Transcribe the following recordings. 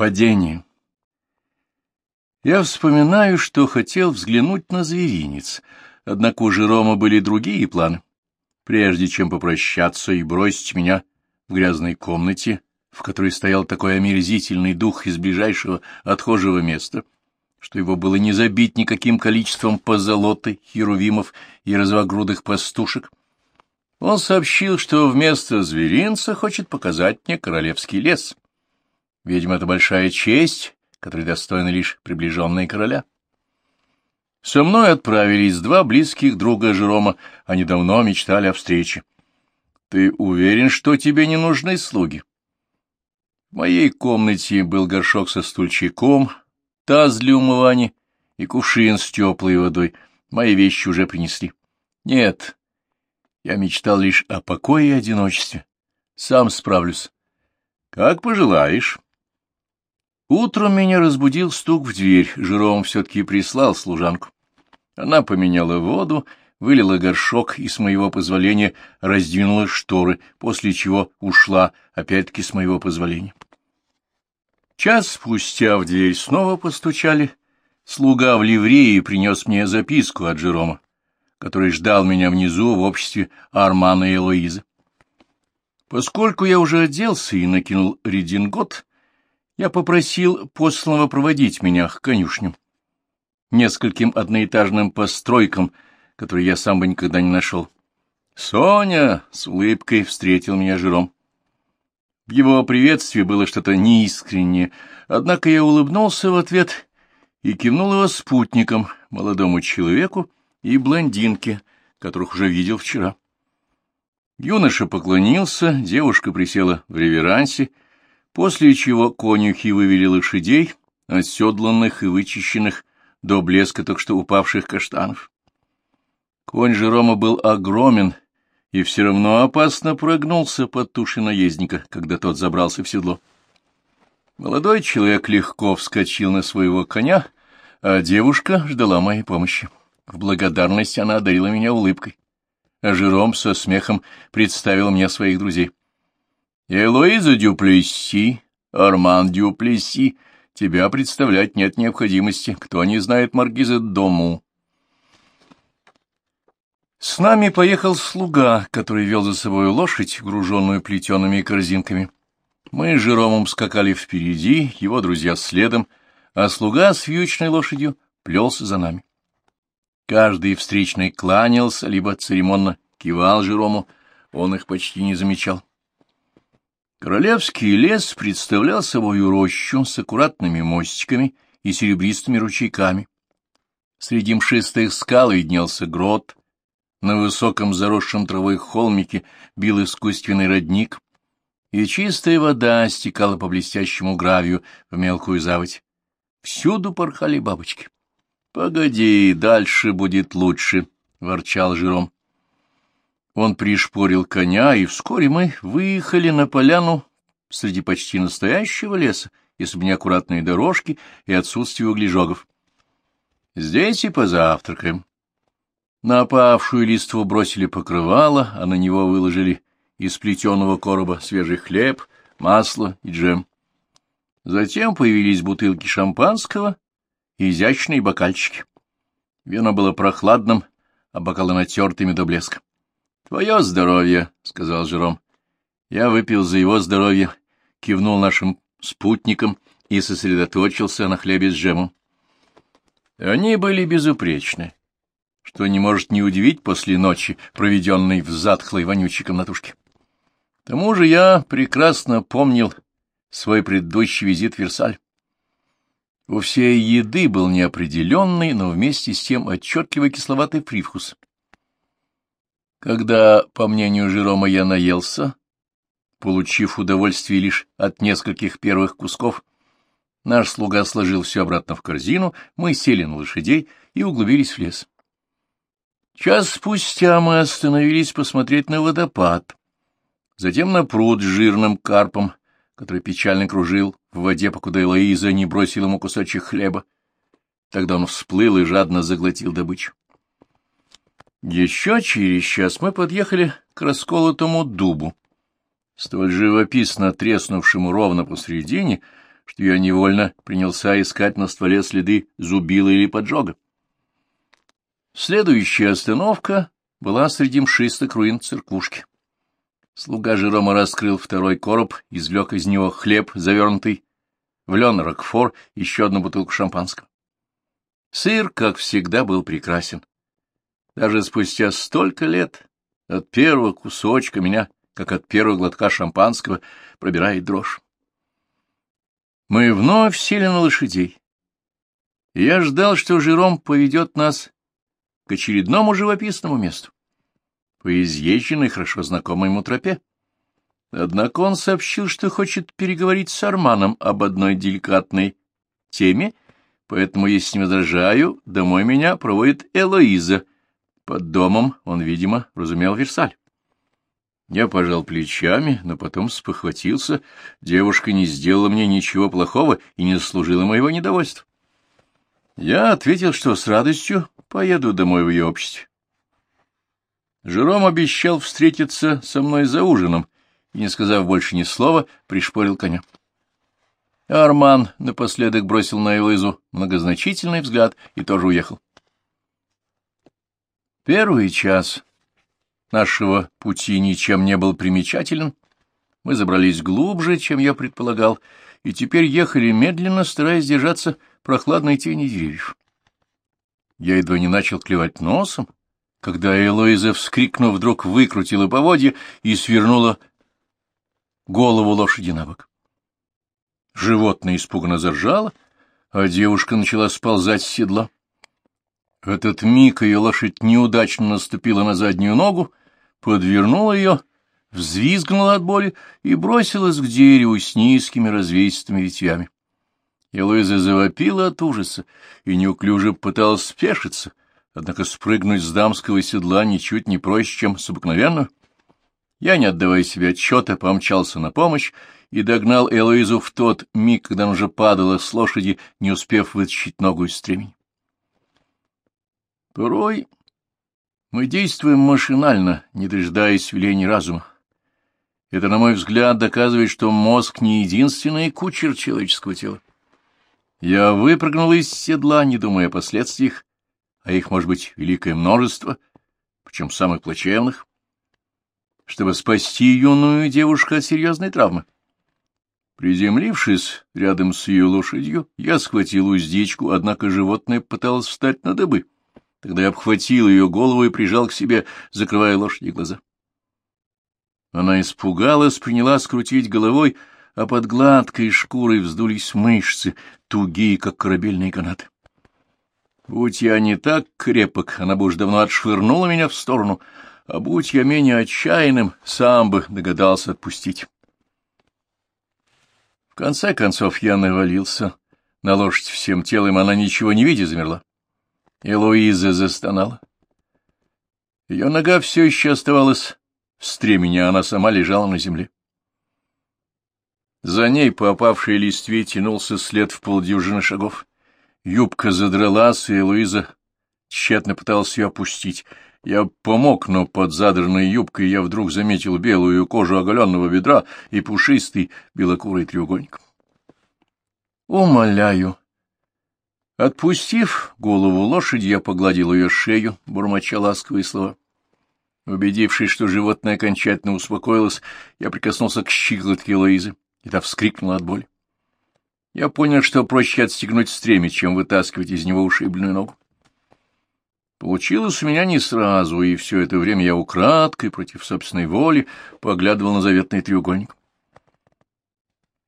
Падение. Я вспоминаю, что хотел взглянуть на зверинец, однако у Жерома были другие планы. Прежде чем попрощаться и бросить меня в грязной комнате, в которой стоял такой омерзительный дух из ближайшего отхожего места, что его было не забить никаким количеством позолоты, херувимов и развогрудых пастушек, он сообщил, что вместо зверинца хочет показать мне королевский лес. Видимо, это большая честь, которой достойны лишь приближенные короля. Со мной отправились два близких друга Жерома, они давно мечтали о встрече. Ты уверен, что тебе не нужны слуги? В моей комнате был горшок со стульчиком, таз для умывания и кувшин с теплой водой. Мои вещи уже принесли. Нет, я мечтал лишь о покое и одиночестве. Сам справлюсь. Как пожелаешь. Утром меня разбудил стук в дверь. Жером все-таки прислал служанку. Она поменяла воду, вылила горшок и, с моего позволения, раздвинула шторы, после чего ушла, опять-таки, с моего позволения. Час спустя в дверь снова постучали. Слуга в ливрее принес мне записку от Жерома который ждал меня внизу в обществе Армана и Элоизы. Поскольку я уже оделся и накинул редингот, я попросил посланного проводить меня к конюшням, нескольким одноэтажным постройкам, которые я сам бы никогда не нашел. «Соня!» — с улыбкой встретил меня Жиром. В его приветствии было что-то неискреннее, однако я улыбнулся в ответ и кивнул его спутником, молодому человеку, и блондинки, которых уже видел вчера. Юноша поклонился, девушка присела в реверансе, после чего конюхи вывели лошадей, оседланных и вычищенных до блеска только что упавших каштанов. Конь Жерома был огромен и все равно опасно прогнулся под тушей наездника, когда тот забрался в седло. Молодой человек легко вскочил на своего коня, а девушка ждала моей помощи. В благодарность она одарила меня улыбкой, а Жером со смехом представил мне своих друзей. «Элоиза Дюплесси, Арман Дюплесси, тебя представлять нет необходимости. Кто не знает маркиза Дому?» С нами поехал слуга, который вел за собой лошадь, груженную плетеными корзинками. Мы с Жеромом скакали впереди, его друзья следом, а слуга с вьючной лошадью плелся за нами. Каждый встречный кланялся, либо церемонно кивал Жерому, он их почти не замечал. Королевский лес представлял собой рощу с аккуратными мостиками и серебристыми ручейками. Среди мшистых скал виднелся грот, на высоком заросшем травой холмике бил искусственный родник, и чистая вода стекала по блестящему гравию в мелкую заводь. Всюду порхали бабочки. — Погоди, дальше будет лучше, — ворчал Жиром. Он пришпорил коня, и вскоре мы выехали на поляну среди почти настоящего леса, если бы не аккуратные дорожки и отсутствие углежогов. Здесь и позавтракаем. На опавшую листву бросили покрывало, а на него выложили из плетеного короба свежий хлеб, масло и джем. Затем появились бутылки шампанского изящные бокальчики. Вино было прохладным, а бокалы натертыми до блеска. — Твое здоровье, — сказал Жером. Я выпил за его здоровье, кивнул нашим спутникам и сосредоточился на хлебе с джемом. Они были безупречны, что не может не удивить после ночи, проведенной в затхлой вонючей комнатушке. К тому же я прекрасно помнил свой предыдущий визит в Версаль. У всей еды был неопределенный, но вместе с тем отчетливый кисловатый привкус. Когда, по мнению Жерома, я наелся, получив удовольствие лишь от нескольких первых кусков, наш слуга сложил все обратно в корзину, мы сели на лошадей и углубились в лес. Час спустя мы остановились посмотреть на водопад, затем на пруд с жирным карпом, который печально кружил в воде, покуда Элоиза не бросила ему кусочек хлеба. Тогда он всплыл и жадно заглотил добычу. Еще через час мы подъехали к расколотому дубу, столь живописно треснувшему ровно посредине, что я невольно принялся искать на стволе следы зубила или поджога. Следующая остановка была среди мшистых руин церквушки. Слуга Жерома раскрыл второй короб, извлек из него хлеб, завернутый в лен рокфор, еще одну бутылку шампанского. Сыр, как всегда, был прекрасен. Даже спустя столько лет от первого кусочка меня, как от первого глотка шампанского, пробирает дрожь. Мы вновь сели на лошадей. я ждал, что Жером поведет нас к очередному живописному месту, по изъезженной, хорошо знакомой ему тропе. Однако он сообщил, что хочет переговорить с Арманом об одной деликатной теме, поэтому, если не возражаю, домой меня проводит Элоиза. Под домом он, видимо, разумел Версаль. Я пожал плечами, но потом спохватился. Девушка не сделала мне ничего плохого и не заслужила моего недовольства. Я ответил, что с радостью поеду домой в ее обществе. Жером обещал встретиться со мной за ужином и, не сказав больше ни слова, пришпорил коня. Арман напоследок бросил на Элизу многозначительный взгляд и тоже уехал. Первый час нашего пути ничем не был примечателен. Мы забрались глубже, чем я предполагал, и теперь ехали медленно, стараясь держаться прохладной тени деревьев. Я едва не начал клевать носом, когда Элоиза, вскрикнув, вдруг выкрутила поводья и свернула голову лошади на бок. Животное испуганно заржало, а девушка начала сползать с седла. В этот миг ее лошадь неудачно наступила на заднюю ногу, подвернула ее, взвизгнула от боли и бросилась к дереву с низкими развесистыми ветвями. Элоиза завопила от ужаса и неуклюже пыталась спешиться, однако спрыгнуть с дамского седла ничуть не проще, чем с обыкновенного. Я, не отдавая себе отчета, помчался на помощь и догнал Элоизу в тот миг, когда она уже падала с лошади, не успев вытащить ногу из стремени. Порой мы действуем машинально, не дожидаясь велений разума. Это, на мой взгляд, доказывает, что мозг не единственный кучер человеческого тела. Я выпрыгнул из седла, не думая о последствиях, а их может быть великое множество, причем самых плачевных, чтобы спасти юную девушку от серьезной травмы. Приземлившись рядом с ее лошадью, я схватил уздечку, однако животное пыталось встать на дыбы. Тогда я обхватил ее голову и прижал к себе, закрывая лошади глаза. Она испугалась, принялась крутить головой, а под гладкой шкурой вздулись мышцы, тугие, как корабельные канаты. Будь я не так крепок, она бы уж давно отшвырнула меня в сторону, а будь я менее отчаянным, сам бы догадался отпустить. В конце концов я навалился на лошадь всем телом, она ничего не видя замерла. И Луиза застонала. Ее нога все еще оставалась в стремени, а она сама лежала на земле. За ней по опавшей листве тянулся след в полдюжины шагов. Юбка задралась, и Луиза тщетно пыталась ее опустить. Я помог, но под задранной юбкой я вдруг заметил белую кожу оголенного бедра и пушистый белокурый треугольник. «Умоляю!» Отпустив голову лошади, я погладил ее шею, бормоча ласковые слова. Убедившись, что животное окончательно успокоилось, я прикоснулся к щиколотке Луизы и та вскрикнула от боли. Я понял, что проще отстегнуть стремя, чем вытаскивать из него ушибленную ногу. Получилось у меня не сразу, и все это время я украдкой, против собственной воли, поглядывал на заветный треугольник.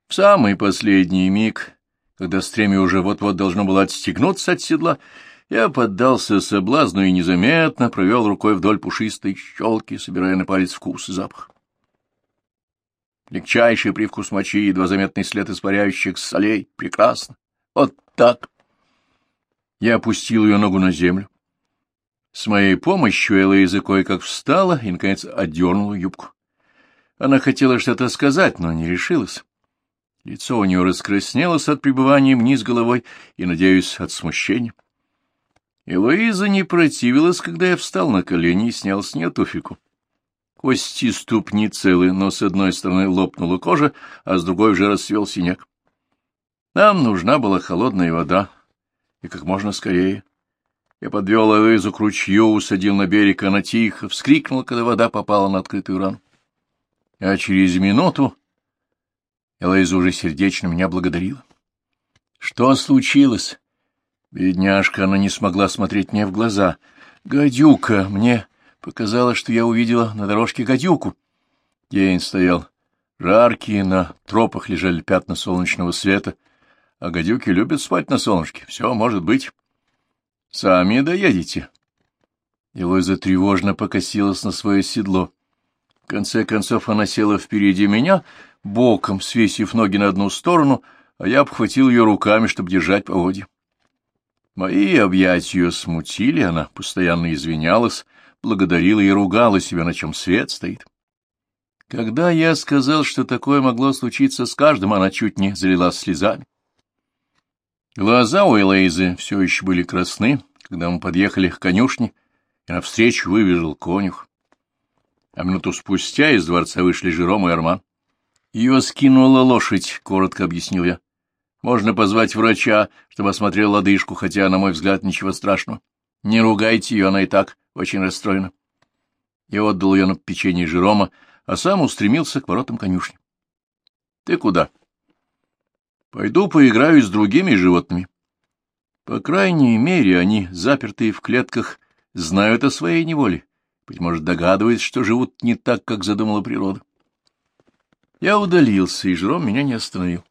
В самый последний миг, когда стремя уже вот-вот должно было отстегнуться от седла, я поддался соблазну и незаметно провел рукой вдоль пушистой щелки, собирая на палец вкус и запах легчайший привкус мочи, едва заметный след испаряющих солей. Прекрасно. Вот так. Я опустил ее ногу на землю. С моей помощью Элоиза кое-как встала и, наконец, отдернула юбку. Она хотела что-то сказать, но не решилась. Лицо у нее раскраснелось от пребывания вниз головой и, надеюсь, от смущения. Элоиза не противилась, когда я встал на колени и снял с нее туфику. Кости ступни целы, но с одной стороны лопнула кожа, а с другой уже расцвел синяк. Нам нужна была холодная вода, и как можно скорее. Я подвел Элоизу к ручью, усадил на берег, она тихо вскрикнула, когда вода попала на открытую рану. А через минуту Элоиза уже сердечно меня благодарила. Что случилось? Бедняжка, она не смогла смотреть мне в глаза. Гадюка! Мне показалось, что я увидела на дорожке гадюку. День стоял жаркий, на тропах лежали пятна солнечного света, а гадюки любят спать на солнышке. Все может быть. Сами доедете. Элойза тревожно покосилась на свое седло. В конце концов она села впереди меня, боком свесив ноги на одну сторону, а я обхватил ее руками, чтобы держать поводья. Мои объятия ее смутили, она постоянно извинялась, благодарила и ругала себя, на чем свет стоит. Когда я сказал, что такое могло случиться с каждым, она чуть не залилась слезами. Глаза у Элейзы все еще были красны, когда мы подъехали к конюшне, и навстречу выбежал конюх. А минуту спустя из дворца вышли Жером и Арман. Ее скинула лошадь, — коротко объяснил я. Можно позвать врача, чтобы осмотрел лодыжку, хотя, на мой взгляд, ничего страшного. Не ругайте ее, она и так очень расстроена. Я отдал ее на печенье Жерома, а сам устремился к воротам конюшни. — Ты куда? — Пойду поиграю с другими животными. По крайней мере, они, запертые в клетках, знают о своей неволе, быть может, догадываются, что живут не так, как задумала природа. Я удалился, и Жером меня не остановил.